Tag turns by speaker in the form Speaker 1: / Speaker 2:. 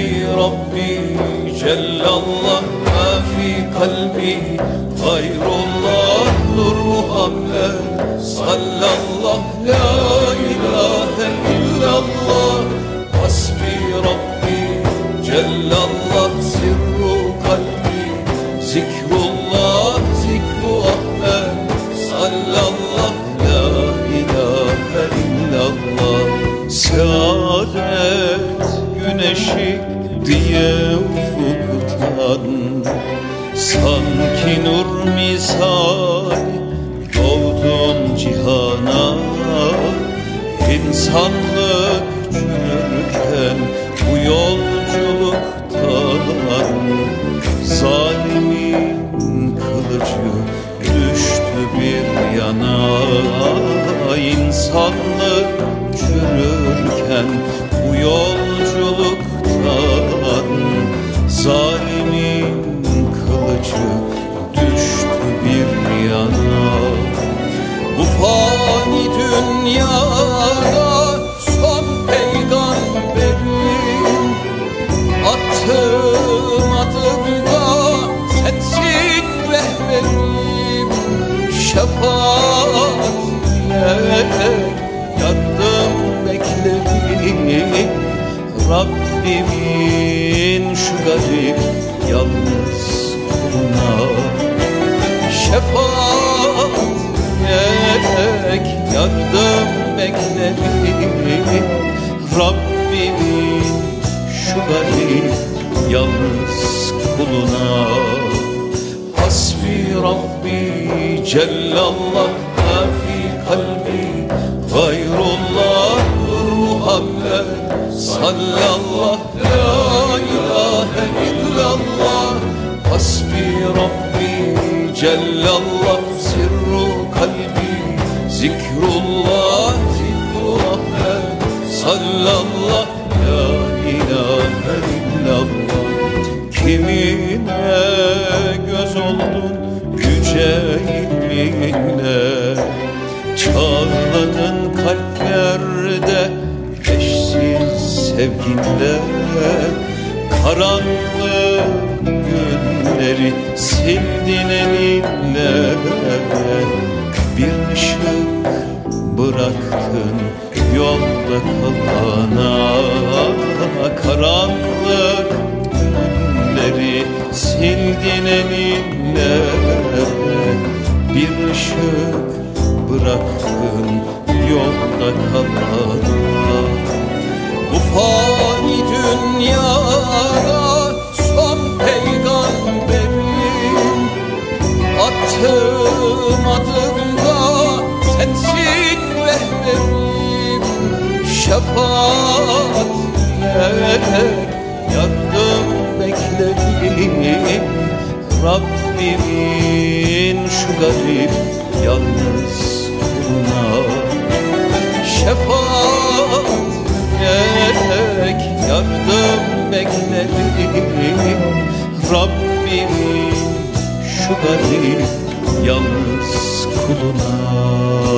Speaker 1: Hasbi Rabbi Cellallah ma fi kalbi Gayrullah Nur Muhammed Sallallah La ilahe illallah Hasbi Rabbi Cellallah Sirru kalbi Zikrullah Zikru Ahmed Sallallah La ilahe güneşi diye ufuktan. Sanki nur misal doğdun cihana. İnsanlık çürürken bu yolculuktan. Zalimin kılıcı düştü bir yana. İnsanlık çürürken bu yolculuktan Zalimin kılıcı düştü bir yana. Bu fani dünyada son peygamberim. Attığım adımda sensin rehberim. Şefaat diyerek yardım beklerim Rabbimin garip yalnız kuluna Şefaat diyerek yardım beklerim. Rabbimin şu garip yalnız kuluna. Hasbi Rabbi Cellallah ma fi kalbi Gayrullah Muhammed Sallallah. La Cellallah Sirru kalbi Zikrullah Zikru Ahmed Sallallah La ilahe illallah. Kimine göz oldun yüce ilminle Çağladın kalplerde eşsiz sevginle Karanlık günleri sildin elinle. Bir ışık bıraktın yolda kalana. Karanlık günleri sildin elinle. Bir ışık bıraktın yolda kalana. Bu Şefaat diyerek yardım beklerim Rabbimin şu garip yalnız kuluna. Şefaat diyerek yardım beklerim Rabbimin şu garip yalnız kuluna